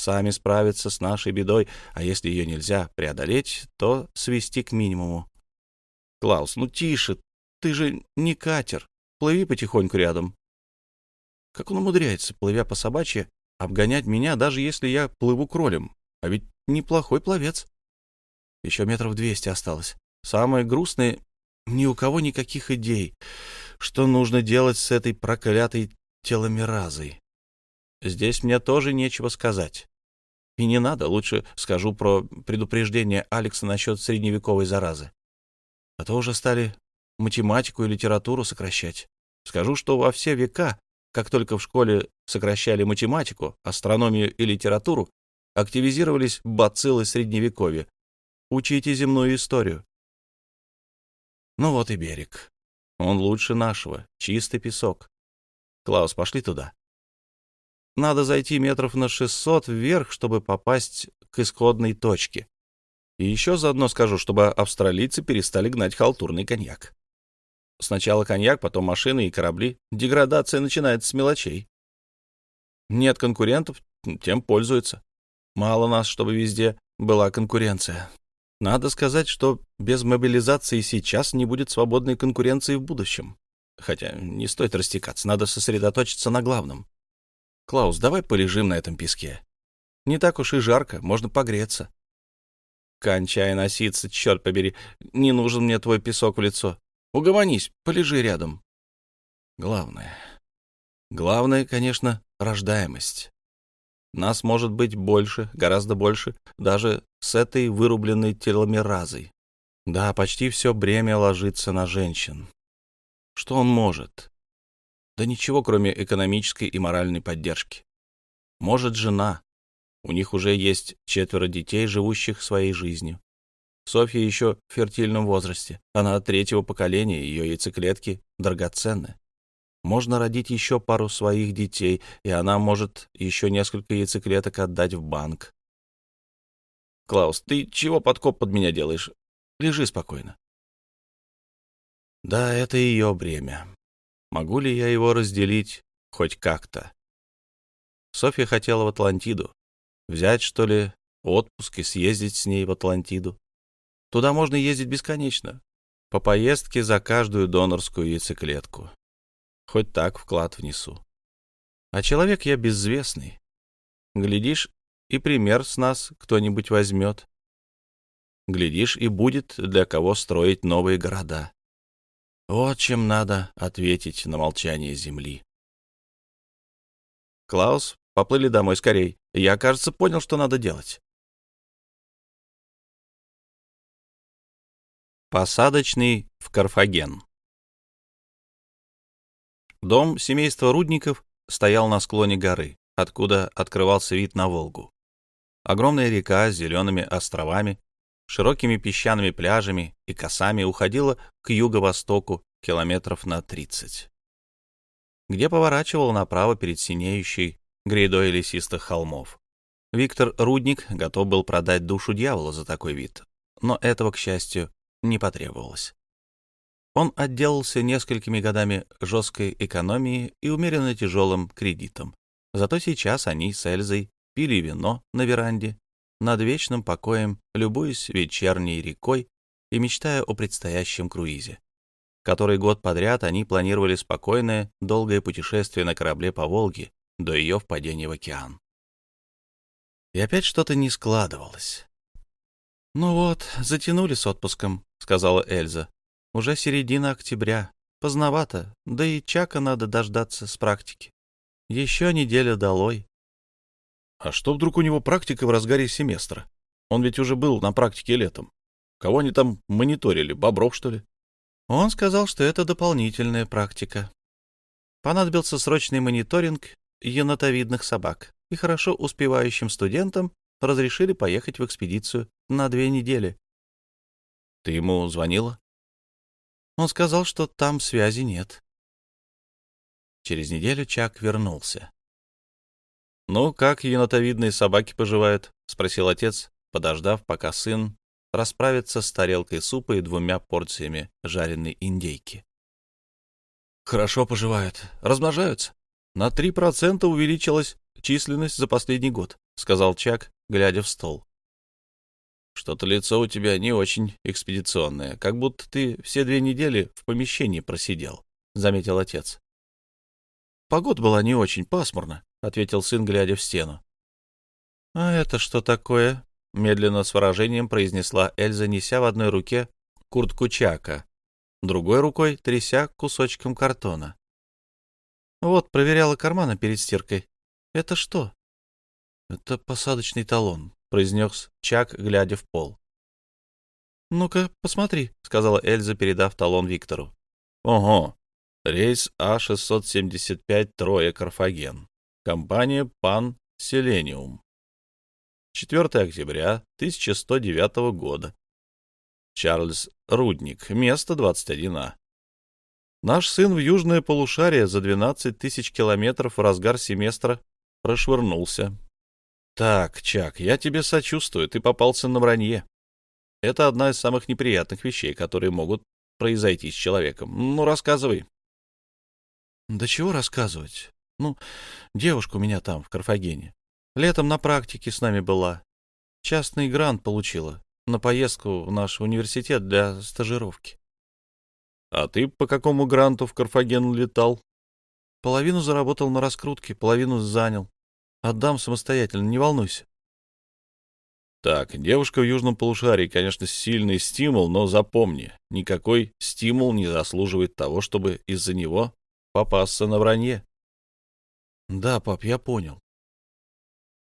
сами справиться с нашей бедой, а если ее нельзя преодолеть, то свести к минимуму. Клаус, ну тише, ты же не катер, плыви потихоньку рядом. Как он умудряется, плывя по собачьи, обгонять меня, даже если я плыву кролем? А ведь неплохой пловец. Еще метров двести осталось. Самое грустное — ни у кого никаких идей, что нужно делать с этой проклятой теломеразой. Здесь мне тоже нечего сказать. И не надо, лучше скажу про предупреждение Алекса насчет средневековой заразы. А то уже стали математику и литературу сокращать. Скажу, что во все века, как только в школе сокращали математику, астрономию и литературу, активизировались бациллы Средневековья. Учите земную историю. Ну вот и берег. Он лучше нашего, чистый песок. Клаус, пошли туда. Надо зайти метров на 600 вверх, чтобы попасть к исходной точке. И еще заодно скажу, чтобы австралийцы перестали гнать халтурный коньяк. Сначала коньяк, потом машины и корабли. Деградация начинается с мелочей. Нет конкурентов, тем пользуются. Мало нас, чтобы везде была конкуренция. Надо сказать, что без мобилизации сейчас не будет свободной конкуренции в будущем. Хотя не стоит растекаться, надо сосредоточиться на главном. Клаус, давай полежим на этом песке. Не так уж и жарко, можно погреться. Кончай носиться, черт побери. Не нужен мне твой песок в лицо. Угомонись, полежи рядом. Главное. Главное, конечно, рождаемость. Нас может быть больше, гораздо больше, даже с этой вырубленной теломеразой. Да, почти все бремя ложится на женщин. Что он может? Да ничего, кроме экономической и моральной поддержки. Может, жена. У них уже есть четверо детей, живущих своей жизнью. Софья еще в фертильном возрасте. Она третьего поколения, ее яйцеклетки драгоценны. Можно родить еще пару своих детей, и она может еще несколько яйцеклеток отдать в банк. Клаус, ты чего подкоп под меня делаешь? Лежи спокойно. Да, это ее бремя. Могу ли я его разделить хоть как-то? Софья хотела в Атлантиду. Взять, что ли, отпуск и съездить с ней в Атлантиду. Туда можно ездить бесконечно. По поездке за каждую донорскую яйцеклетку. Хоть так вклад внесу. А человек я безвестный. Глядишь, и пример с нас кто-нибудь возьмет. Глядишь, и будет для кого строить новые города. Вот чем надо ответить на молчание земли. Клаус, поплыли домой скорей. Я, кажется, понял, что надо делать. Посадочный в Карфаген. Дом семейства Рудников стоял на склоне горы, откуда открывался вид на Волгу. Огромная река с зелеными островами, широкими песчаными пляжами и косами уходила к юго-востоку километров на 30, где поворачивал направо перед синеющей грядой лесистых холмов. Виктор Рудник готов был продать душу дьявола за такой вид, но этого, к счастью, не потребовалось. Он отделался несколькими годами жесткой экономии и умеренно тяжелым кредитом. Зато сейчас они с Эльзой пили вино на веранде, над вечным покоем, любуясь вечерней рекой и мечтая о предстоящем круизе. Который год подряд они планировали спокойное, долгое путешествие на корабле по Волге до ее впадения в океан. И опять что-то не складывалось. «Ну вот, затянули с отпуском», — сказала Эльза. Уже середина октября. Поздновато, да и Чака надо дождаться с практики. Еще неделя долой. А что вдруг у него практика в разгаре семестра? Он ведь уже был на практике летом. Кого они там мониторили? Бобров, что ли? Он сказал, что это дополнительная практика. Понадобился срочный мониторинг енотовидных собак, и хорошо успевающим студентам разрешили поехать в экспедицию на две недели. Ты ему звонила? Он сказал, что там связи нет. Через неделю Чак вернулся. «Ну, как енотовидные собаки поживают?» — спросил отец, подождав, пока сын расправится с тарелкой супа и двумя порциями жареной индейки. «Хорошо поживают. Размножаются. На три процента увеличилась численность за последний год», — сказал Чак, глядя в стол. «Что-то лицо у тебя не очень экспедиционное, как будто ты все две недели в помещении просидел», — заметил отец. «Погода была не очень пасмурна», — ответил сын, глядя в стену. «А это что такое?» — медленно с выражением произнесла Эльза, неся в одной руке куртку Чака, другой рукой тряся кусочком картона. «Вот, проверяла карманы перед стиркой. Это что?» «Это посадочный талон», — произнес Чак, глядя в пол. «Ну-ка, посмотри», — сказала Эльза, передав талон Виктору. «Ого, рейс А-675 Троя Карфаген. Компания Пан Селениум. 4 октября 1109 года. Чарльз Рудник, место 21А. Наш сын в южное полушарие за 12 тысяч километров в разгар семестра прошвырнулся. Так, Чак, я тебе сочувствую, ты попался на вранье. Это одна из самых неприятных вещей, которые могут произойти с человеком. Ну, рассказывай. Да чего рассказывать? Ну, девушка у меня там, в Карфагене. Летом на практике с нами была. Частный грант получила на поездку в наш университет для стажировки. — А ты по какому гранту в Карфаген летал? — Половину заработал на раскрутке, половину занял. Отдам самостоятельно, не волнуйся. Так, девушка в южном полушарии, конечно, сильный стимул, но запомни, никакой стимул не заслуживает того, чтобы из-за него попасться на вранье. Да, пап, я понял.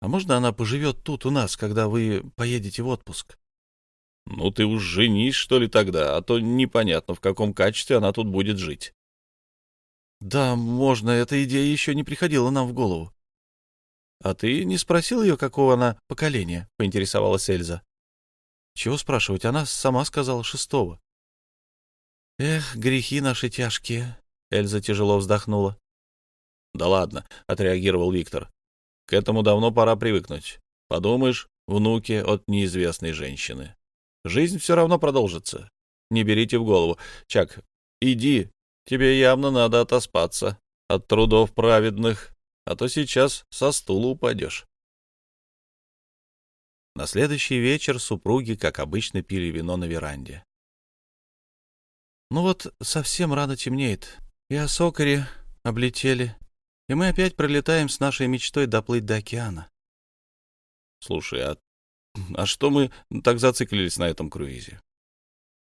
А можно она поживет тут у нас, когда вы поедете в отпуск? Ну, ты уж женись, что ли, тогда, а то непонятно, в каком качестве она тут будет жить. Да, можно, эта идея еще не приходила нам в голову. А ты не спросил ее, какого она поколения? — поинтересовалась Эльза. Чего спрашивать? Она сама сказала шестого. Эх, грехи наши тяжкие. Эльза тяжело вздохнула. Да ладно, — отреагировал Виктор. К этому давно пора привыкнуть. Подумаешь, внуки от неизвестной женщины. Жизнь все равно продолжится. Не берите в голову. Чак, иди, тебе явно надо отоспаться от трудов праведных, а то сейчас со стула упадешь. На следующий вечер супруги, как обычно, пили вино на веранде. Ну вот, совсем рано темнеет. И осокари облетели, и мы опять пролетаем с нашей мечтой доплыть до океана. Слушай, а, а что мы так зациклились на этом круизе?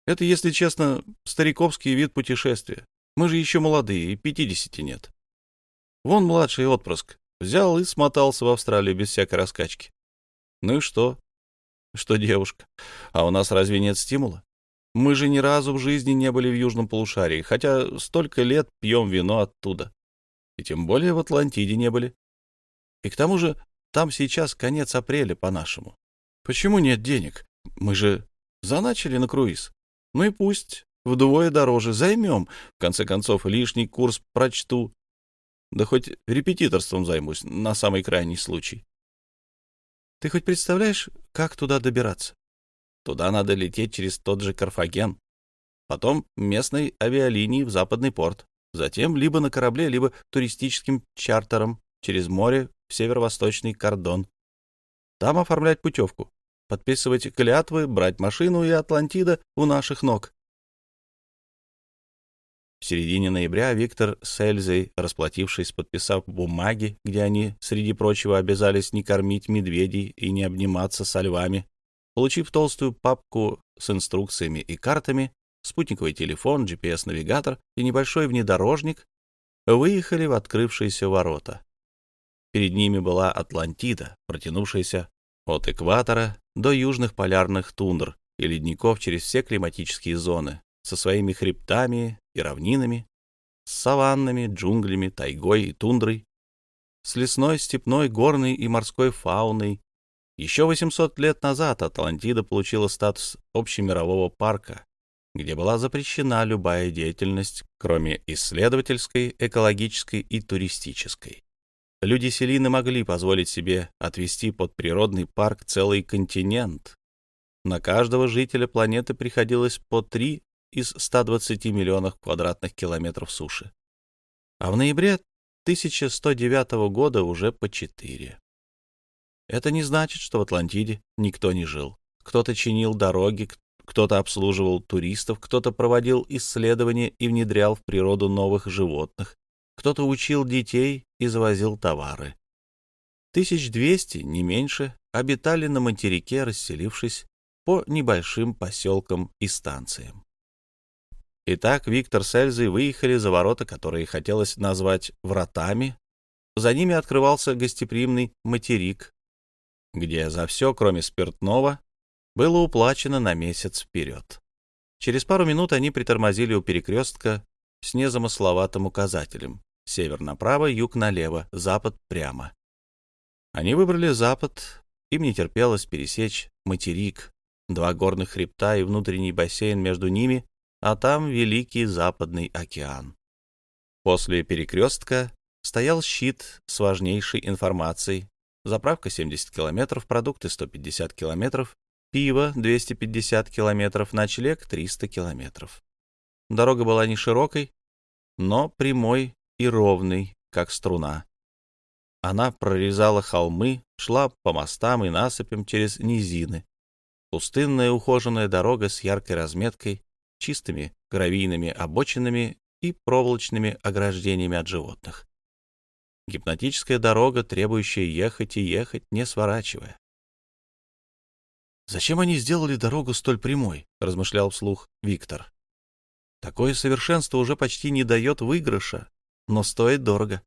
Это, если честно, стариковский вид путешествия. Мы же еще молодые, и пятидесяти нет. Вон младший отпрыск. Взял и смотался в Австралию без всякой раскачки. Ну и что? Что девушка? А у нас разве нет стимула? Мы же ни разу в жизни не были в Южном полушарии, хотя столько лет пьем вино оттуда и тем более в Атлантиде не были. И к тому же там сейчас конец апреля по-нашему. Почему нет денег? Мы же заначили на круиз. Ну и пусть вдвое дороже займем. В конце концов, лишний курс прочту. Да хоть репетиторством займусь на самый крайний случай. Ты хоть представляешь, как туда добираться? Туда надо лететь через тот же Карфаген. Потом местной авиалинии в западный порт. Затем либо на корабле, либо туристическим чартером через море в северо-восточный кордон. Там оформлять путевку, подписывать клятвы, брать машину и Атлантида у наших ног. В середине ноября Виктор с Эльзой, расплатившись, подписав бумаги, где они, среди прочего, обязались не кормить медведей и не обниматься со львами, получив толстую папку с инструкциями и картами, спутниковый телефон, GPS-навигатор и небольшой внедорожник, выехали в открывшиеся ворота. Перед ними была Атлантида, протянувшаяся от экватора до южных полярных тундр и ледников через все климатические зоны, со своими хребтами и равнинами, с саваннами, джунглями, тайгой и тундрой, с лесной, степной, горной и морской фауной. Еще 800 лет назад Атлантида получила статус общемирового парка, где была запрещена любая деятельность, кроме исследовательской, экологической и туристической. Люди Селины могли позволить себе отвести под природный парк целый континент. На каждого жителя планеты приходилось по 3 из 120 миллионов квадратных километров суши. А в ноябре 1109 года уже по четыре. Это не значит, что в Атлантиде никто не жил. Кто-то чинил дороги, кто-то обслуживал туристов, кто-то проводил исследования и внедрял в природу новых животных, кто-то учил детей и завозил товары. 1200, не меньше, обитали на материке, расселившись по небольшим поселкам и станциям. Итак, Виктор с Эльзой выехали за ворота, которые хотелось назвать «вратами». За ними открывался гостеприимный материк, где за все, кроме спиртного, было уплачено на месяц вперед. Через пару минут они притормозили у перекрестка с незамысловатым указателем. Север направо, юг налево, запад прямо. Они выбрали запад, им не терпелось пересечь материк, два горных хребта и внутренний бассейн между ними, а там Великий Западный океан. После перекрестка стоял щит с важнейшей информацией. Заправка 70 километров, продукты 150 километров, пиво 250 километров, ночлег 300 километров. Дорога была не широкой, но прямой и ровной, как струна. Она прорезала холмы, шла по мостам и насыпям через низины. Пустынная ухоженная дорога с яркой разметкой, чистыми гравийными обочинами и проволочными ограждениями от животных. Гипнотическая дорога, требующая ехать и ехать, не сворачивая. «Зачем они сделали дорогу столь прямой?» — размышлял вслух Виктор. «Такое совершенство уже почти не дает выигрыша, но стоит дорого.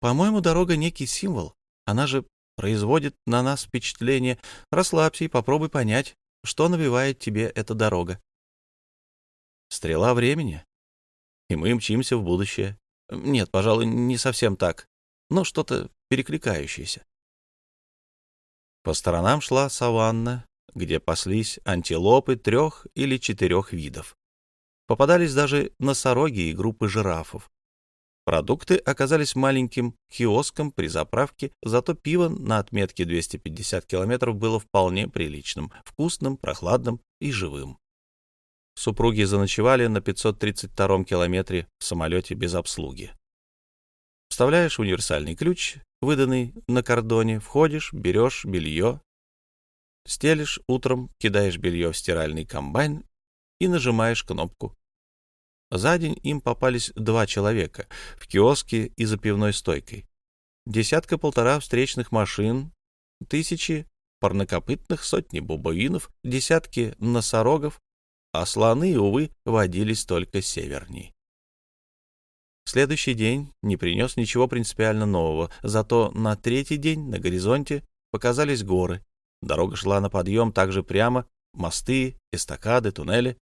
По-моему, дорога — некий символ. Она же производит на нас впечатление. Расслабься и попробуй понять, что навевает тебе эта дорога. Стрела времени. И мы мчимся в будущее. Нет, пожалуй, не совсем так, но что-то перекликающееся. По сторонам шла саванна, где паслись антилопы трех или четырех видов. Попадались даже носороги и группы жирафов. Продукты оказались маленьким киоском при заправке, зато пиво на отметке 250 километров было вполне приличным, вкусным, прохладным и живым. Супруги заночевали на 532-м километре в самолете без обслуги. Вставляешь универсальный ключ, выданный на кордоне, входишь, берешь белье, стелишь утром, кидаешь белье в стиральный комбайн и нажимаешь кнопку. За день им попались два человека в киоске и за пивной стойкой. Десятка-полтора встречных машин, тысячи парнокопытных, сотни бубуинов, десятки носорогов, а слоны, увы, водились только северней. Следующий день не принес ничего принципиально нового, зато на третий день на горизонте показались горы. Дорога шла на подъем также прямо, мосты, эстакады, туннели.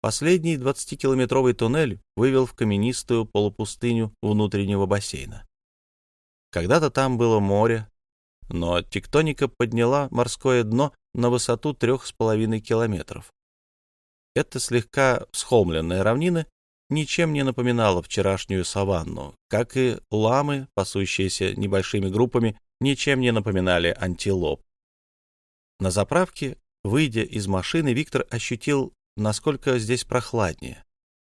Последний 20-километровый туннель вывел в каменистую полупустыню внутреннего бассейна. Когда-то там было море, но тектоника подняла морское дно на высоту трех с половиной километров. Эта слегка схолмленная равнина ничем не напоминала вчерашнюю саванну, как и ламы, пасущиеся небольшими группами, ничем не напоминали антилоп. На заправке, выйдя из машины, Виктор ощутил, насколько здесь прохладнее.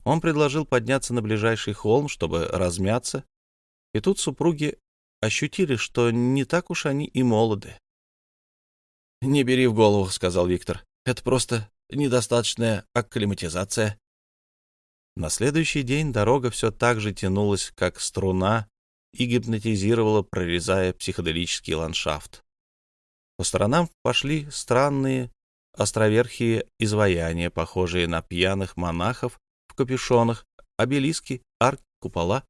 Он предложил подняться на ближайший холм, чтобы размяться, и тут супруги ощутили, что не так уж они и молоды. «Не бери в голову», — сказал Виктор. «Это просто недостаточная акклиматизация. На следующий день дорога все так же тянулась, как струна, и гипнотизировала, прорезая психоделический ландшафт. По сторонам пошли странные островерхие изваяния, похожие на пьяных монахов в капюшонах, обелиски, арки, купола.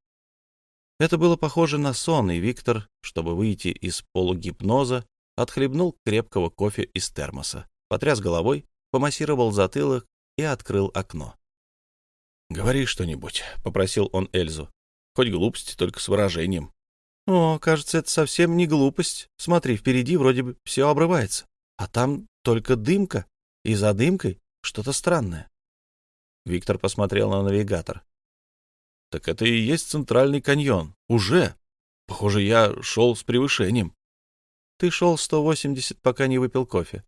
Это было похоже на сон, и Виктор, чтобы выйти из полугипноза, отхлебнул крепкого кофе из термоса, потряс головой помассировал затылок и открыл окно. «Говори что-нибудь», — попросил он Эльзу. «Хоть глупости, только с выражением». «О, кажется, это совсем не глупость. Смотри, впереди вроде бы все обрывается, а там только дымка, и за дымкой что-то странное». Виктор посмотрел на навигатор. «Так это и есть центральный каньон. Уже. Похоже, я шел с превышением». «Ты шел 180, пока не выпил кофе.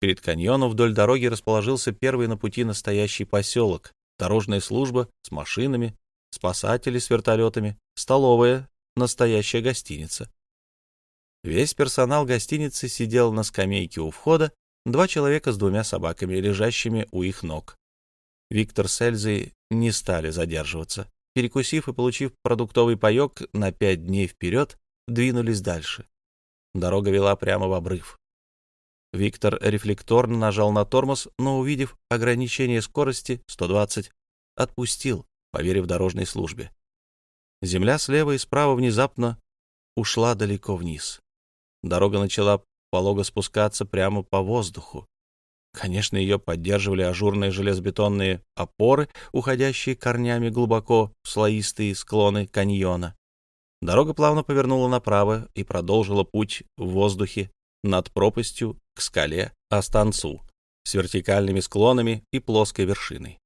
Перед каньоном вдоль дороги расположился первый на пути настоящий поселок, дорожная служба с машинами, спасатели с вертолетами, столовая, настоящая гостиница. Весь персонал гостиницы сидел на скамейке у входа, два человека с двумя собаками, лежащими у их ног. Виктор с Эльзой не стали задерживаться. Перекусив и получив продуктовый паек на пять дней вперед, двинулись дальше. Дорога вела прямо в обрыв. Виктор рефлекторно нажал на тормоз, но, увидев ограничение скорости 120, отпустил, поверив дорожной службе. Земля слева и справа внезапно ушла далеко вниз. Дорога начала полого спускаться прямо по воздуху. Конечно, ее поддерживали ажурные железобетонные опоры, уходящие корнями глубоко в слоистые склоны каньона. Дорога плавно повернула направо и продолжила путь в воздухе над пропастью к скале Астанцу с вертикальными склонами и плоской вершиной,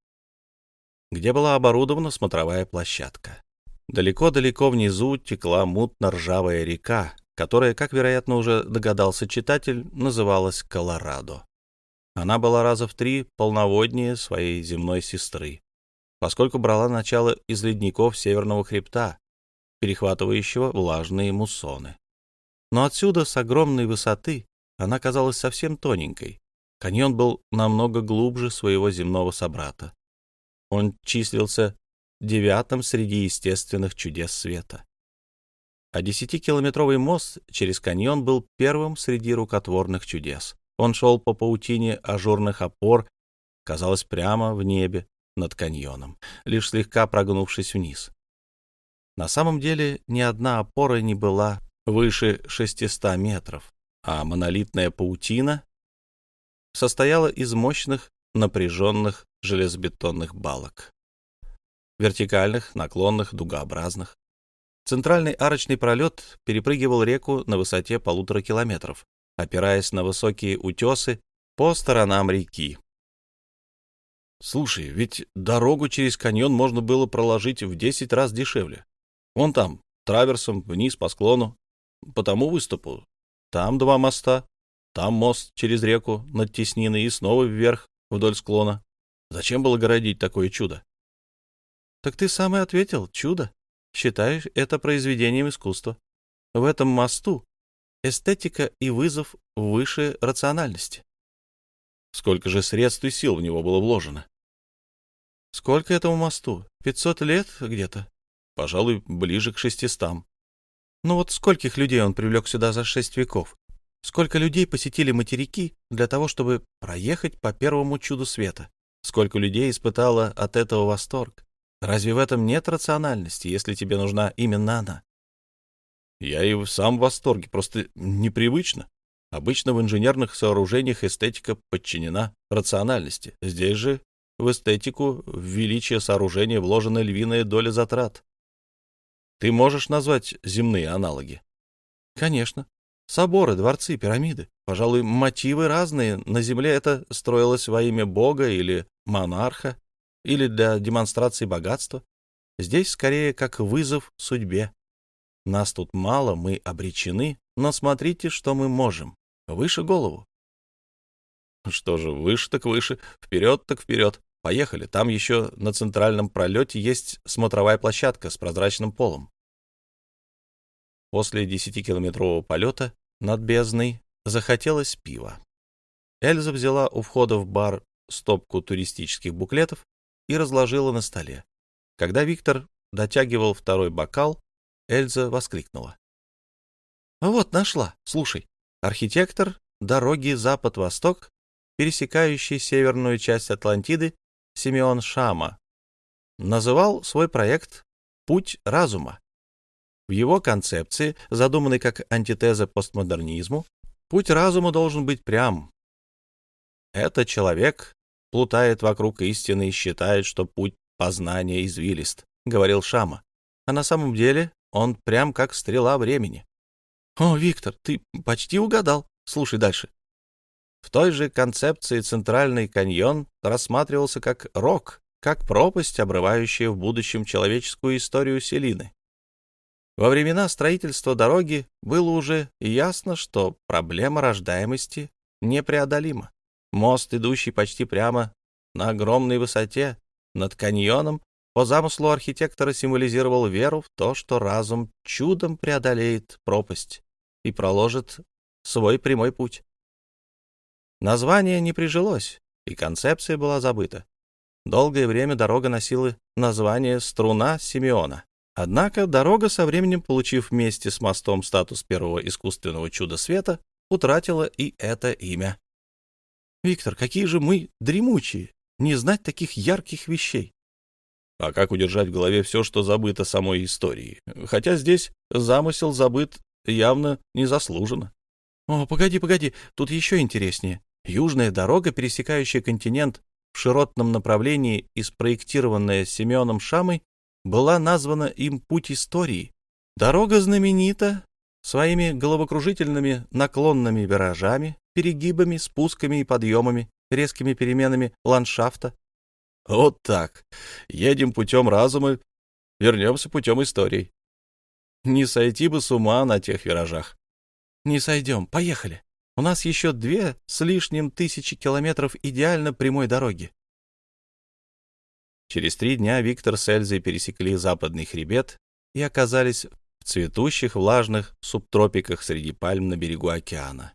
где была оборудована смотровая площадка. Далеко-далеко внизу текла мутно-ржавая река, которая, как, вероятно, уже догадался читатель, называлась Колорадо. Она была раза в три полноводнее своей земной сестры, поскольку брала начало из ледников Северного хребта, перехватывающего влажные муссоны. Но отсюда, с огромной высоты, она казалась совсем тоненькой. Каньон был намного глубже своего земного собрата. Он числился девятым среди естественных чудес света. А десятикилометровый мост через каньон был первым среди рукотворных чудес. Он шел по паутине ажурных опор, казалось, прямо в небе над каньоном, лишь слегка прогнувшись вниз. На самом деле ни одна опора не была выше 600 метров, а монолитная паутина состояла из мощных напряженных железобетонных балок. Вертикальных, наклонных, дугообразных. Центральный арочный пролет перепрыгивал реку на высоте полутора километров, опираясь на высокие утесы по сторонам реки. Слушай, ведь дорогу через каньон можно было проложить в десять раз дешевле. Вон там, траверсом, вниз по склону, по тому выступу. Там два моста, там мост через реку над Тесниной и снова вверх вдоль склона. Зачем было городить такое чудо? — Так ты сам и ответил, чудо. Считаешь это произведением искусства. В этом мосту эстетика и вызов выше рациональности. Сколько же средств и сил в него было вложено? Сколько этому мосту? Пятьсот лет где-то? Пожалуй, ближе к шестистам. Ну вот скольких людей он привлек сюда за шесть веков? Сколько людей посетили материки для того, чтобы проехать по первому чуду света? Сколько людей испытало от этого восторг? Разве в этом нет рациональности, если тебе нужна именно она? Я и сам в восторге, просто непривычно. Обычно в инженерных сооружениях эстетика подчинена рациональности. Здесь же в эстетику, в величие сооружения вложена львиная доля затрат. Ты можешь назвать земные аналоги? Конечно. Соборы, дворцы, пирамиды. Пожалуй, мотивы разные. На земле это строилось во имя бога или монарха, или для демонстрации богатства. Здесь скорее как вызов судьбе. Нас тут мало, мы обречены, но смотрите, что мы можем. Выше голову. Что же, выше так выше, вперед так вперед. Поехали, там еще на центральном пролете есть смотровая площадка с прозрачным полом. После десятикилометрового полета над бездной захотелось пива. Эльза взяла у входа в бар стопку туристических буклетов и разложила на столе. Когда Виктор дотягивал второй бокал, Эльза воскликнула. «Вот нашла. Слушай, архитектор дороги Запад-Восток, пересекающий северную часть Атлантиды, Симеон Шама, называл свой проект «Путь разума». В его концепции, задуманной как антитеза постмодернизму, путь разума должен быть прям. Это человек плутает вокруг истины и считает, что путь познания извилист, говорил Шама. А на самом деле он прям как стрела времени. О, Виктор, ты почти угадал. Слушай дальше. В той же концепции центральный каньон рассматривался как рок, как пропасть, обрывающая в будущем человеческую историю Селины. Во времена строительства дороги было уже ясно, что проблема рождаемости непреодолима. Мост, идущий почти прямо на огромной высоте над каньоном, по замыслу архитектора символизировал веру в то, что разум чудом преодолеет пропасть и проложит свой прямой путь. Название не прижилось, и концепция была забыта. Долгое время дорога носила название «Струна Симеона». Однако дорога, со временем получив вместе с мостом статус первого искусственного чуда света, утратила и это имя. «Виктор, какие же мы дремучие! Не знать таких ярких вещей!» А как удержать в голове все, что забыто самой историей? Хотя здесь замысел забыт явно незаслуженно. О, погоди, погоди, тут еще интереснее. Южная дорога, пересекающая континент в широтном направлении и спроектированная Семеном Шамой, была названа им «Путь истории». Дорога знаменита своими головокружительными наклонными виражами, перегибами, спусками и подъемами, резкими переменами ландшафта, вот так. Едем путем разума, вернемся путем историй. Не сойти бы с ума на тех виражах. Не сойдем. Поехали. У нас еще две с лишним тысячи километров идеально прямой дороги. Через три дня Виктор с Эльзой пересекли западный хребет и оказались в цветущих влажных субтропиках среди пальм на берегу океана.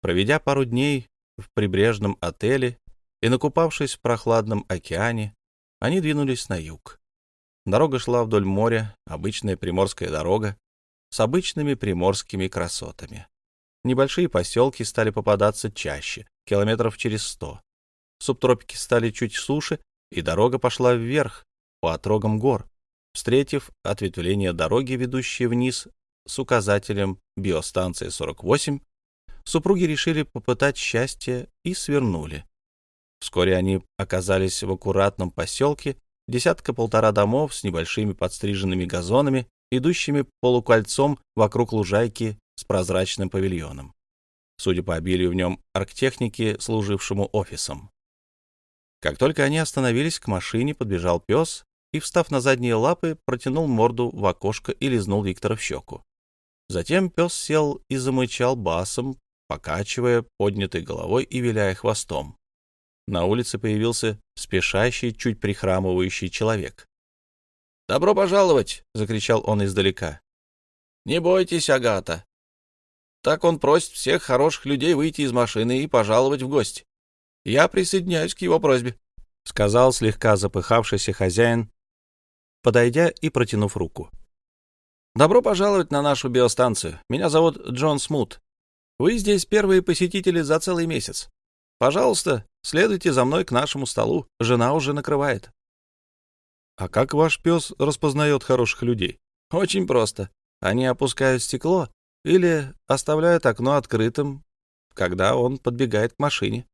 Проведя пару дней в прибрежном отеле и, накупавшись в прохладном океане, они двинулись на юг. Дорога шла вдоль моря, обычная приморская дорога, с обычными приморскими красотами. Небольшие поселки стали попадаться чаще, километров через сто. Субтропики стали чуть суше, и дорога пошла вверх, по отрогам гор, встретив ответвление дороги, ведущей вниз с указателем «Биостанция 48», супруги решили попытать счастье и свернули. Вскоре они оказались в аккуратном поселке, десятка-полтора домов с небольшими подстриженными газонами, идущими полукольцом вокруг лужайки с прозрачным павильоном. Судя по обилию в нем арктехники, служившему офисом. Как только они остановились, к машине подбежал пес и, встав на задние лапы, протянул морду в окошко и лизнул Виктора в щеку. Затем пес сел и замычал басом, покачивая поднятой головой и виляя хвостом на улице появился спешащий, чуть прихрамывающий человек. «Добро пожаловать!» — закричал он издалека. «Не бойтесь, Агата. Так он просит всех хороших людей выйти из машины и пожаловать в гости. Я присоединяюсь к его просьбе», — сказал слегка запыхавшийся хозяин, подойдя и протянув руку. «Добро пожаловать на нашу биостанцию. Меня зовут Джон Смут. Вы здесь первые посетители за целый месяц. Пожалуйста, следуйте за мной к нашему столу. Жена уже накрывает. А как ваш пес распознает хороших людей? Очень просто. Они опускают стекло или оставляют окно открытым, когда он подбегает к машине.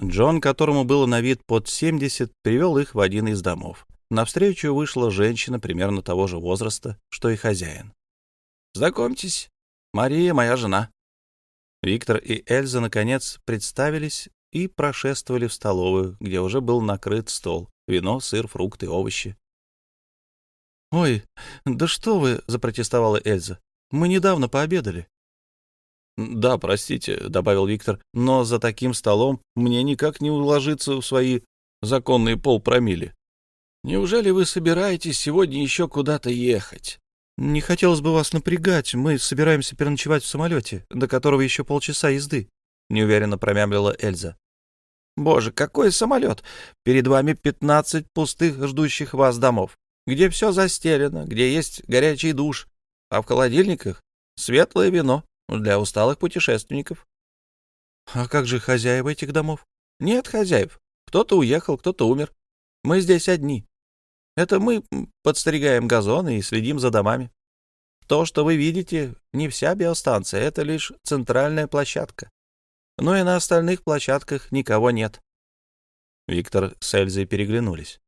Джон, которому было на вид под 70, привел их в один из домов. Навстречу вышла женщина примерно того же возраста, что и хозяин. «Знакомьтесь, Мария моя жена», Виктор и Эльза, наконец, представились и прошествовали в столовую, где уже был накрыт стол. Вино, сыр, фрукты, овощи. «Ой, да что вы!» — запротестовала Эльза. «Мы недавно пообедали». «Да, простите», — добавил Виктор, — «но за таким столом мне никак не уложиться в свои законные полпромили. Неужели вы собираетесь сегодня еще куда-то ехать?» «Не хотелось бы вас напрягать. Мы собираемся переночевать в самолете, до которого еще полчаса езды», — неуверенно промямлила Эльза. «Боже, какой самолет! Перед вами пятнадцать пустых ждущих вас домов, где все застелено, где есть горячий душ, а в холодильниках светлое вино для усталых путешественников». «А как же хозяева этих домов?» «Нет хозяев. Кто-то уехал, кто-то умер. Мы здесь одни. Это мы подстригаем газоны и следим за домами. То, что вы видите, не вся биостанция, это лишь центральная площадка. Но и на остальных площадках никого нет. Виктор с Эльзой переглянулись.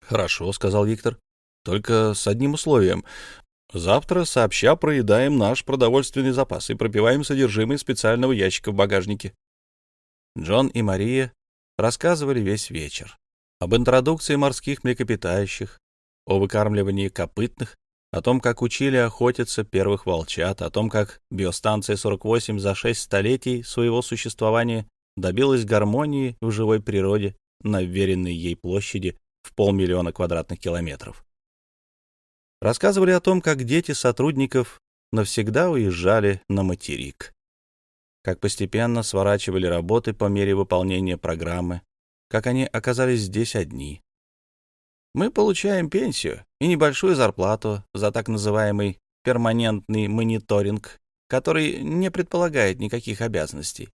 «Хорошо», — сказал Виктор, — «только с одним условием. Завтра сообща проедаем наш продовольственный запас и пропиваем содержимое специального ящика в багажнике». Джон и Мария рассказывали весь вечер об интродукции морских млекопитающих, о выкармливании копытных, о том, как учили охотиться первых волчат, о том, как биостанция 48 за шесть столетий своего существования добилась гармонии в живой природе на вверенной ей площади в полмиллиона квадратных километров. Рассказывали о том, как дети сотрудников навсегда уезжали на материк, как постепенно сворачивали работы по мере выполнения программы, как они оказались здесь одни. Мы получаем пенсию и небольшую зарплату за так называемый перманентный мониторинг, который не предполагает никаких обязанностей.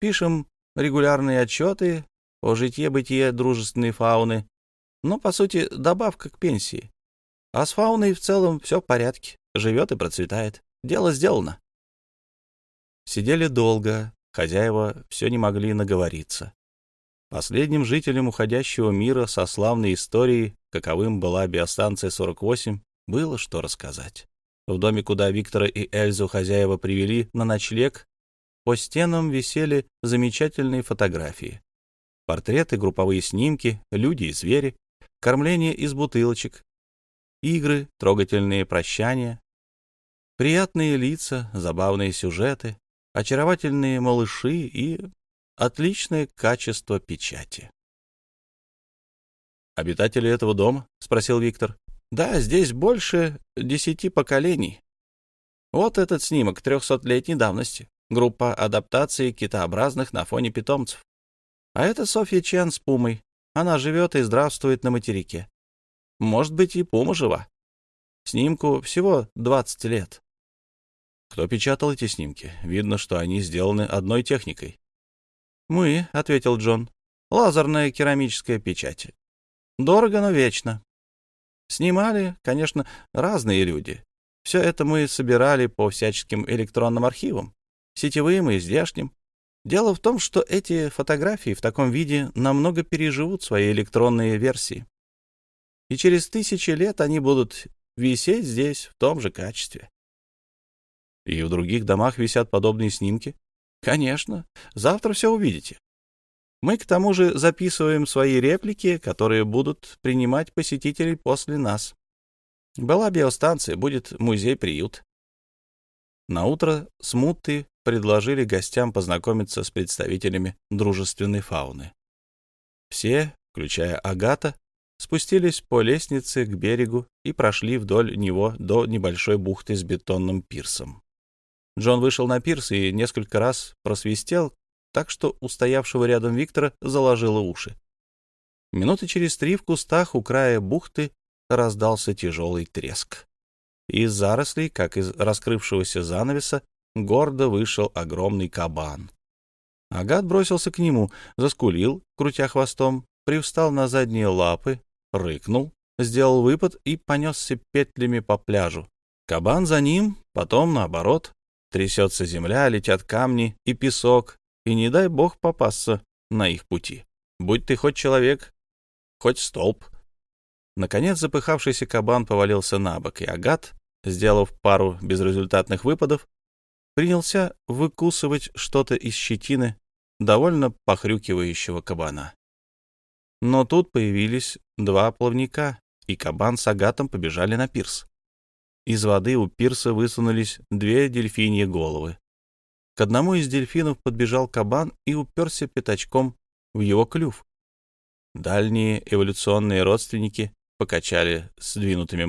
Пишем регулярные отчеты о житье-бытие дружественной фауны, но, по сути, добавка к пенсии. А с фауной в целом все в порядке, живет и процветает. Дело сделано. Сидели долго, хозяева все не могли наговориться. Последним жителем уходящего мира со славной историей, каковым была биостанция 48, было что рассказать. В доме, куда Виктора и Эльзу хозяева привели на ночлег, по стенам висели замечательные фотографии. Портреты, групповые снимки, люди и звери, кормление из бутылочек, игры, трогательные прощания, приятные лица, забавные сюжеты, очаровательные малыши и отличное качество печати. «Обитатели этого дома?» — спросил Виктор. «Да, здесь больше десяти поколений. Вот этот снимок трехсотлетней давности. Группа адаптации китообразных на фоне питомцев. А это Софья Чен с Пумой. Она живет и здравствует на материке. Может быть, и Пума жива. Снимку всего 20 лет. Кто печатал эти снимки? Видно, что они сделаны одной техникой. «Мы», — ответил Джон, — «лазерная керамическая печать. Дорого, но вечно. Снимали, конечно, разные люди. Все это мы собирали по всяческим электронным архивам, сетевым и здешним. Дело в том, что эти фотографии в таком виде намного переживут свои электронные версии. И через тысячи лет они будут висеть здесь в том же качестве. И в других домах висят подобные снимки? Конечно. Завтра все увидите. Мы к тому же записываем свои реплики, которые будут принимать посетителей после нас. Была биостанция, будет музей-приют. Наутро смуты предложили гостям познакомиться с представителями дружественной фауны. Все, включая Агата, спустились по лестнице к берегу и прошли вдоль него до небольшой бухты с бетонным пирсом. Джон вышел на пирс и несколько раз просвистел, так что у стоявшего рядом Виктора заложило уши. Минуты через три в кустах у края бухты раздался тяжелый треск. Из зарослей, как из раскрывшегося занавеса, гордо вышел огромный кабан. Агат бросился к нему, заскулил, крутя хвостом, привстал на задние лапы, рыкнул, сделал выпад и понесся петлями по пляжу. Кабан за ним, потом наоборот. Трясется земля, летят камни и песок, и не дай бог попасться на их пути. Будь ты хоть человек, хоть столб. Наконец запыхавшийся кабан повалился на бок, и Агат, сделав пару безрезультатных выпадов, принялся выкусывать что-то из щетины довольно похрюкивающего кабана. Но тут появились два плавника, и кабан с агатом побежали на пирс. Из воды у пирса высунулись две дельфиньи головы. К одному из дельфинов подбежал кабан и уперся пятачком в его клюв. Дальние эволюционные родственники покачали сдвинутыми